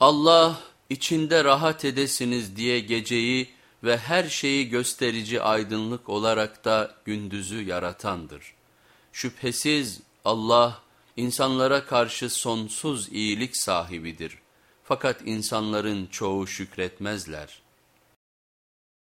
Allah içinde rahat edesiniz diye geceyi ve her şeyi gösterici aydınlık olarak da gündüzü yaratandır. Şüphesiz Allah insanlara karşı sonsuz iyilik sahibidir. Fakat insanların çoğu şükretmezler.''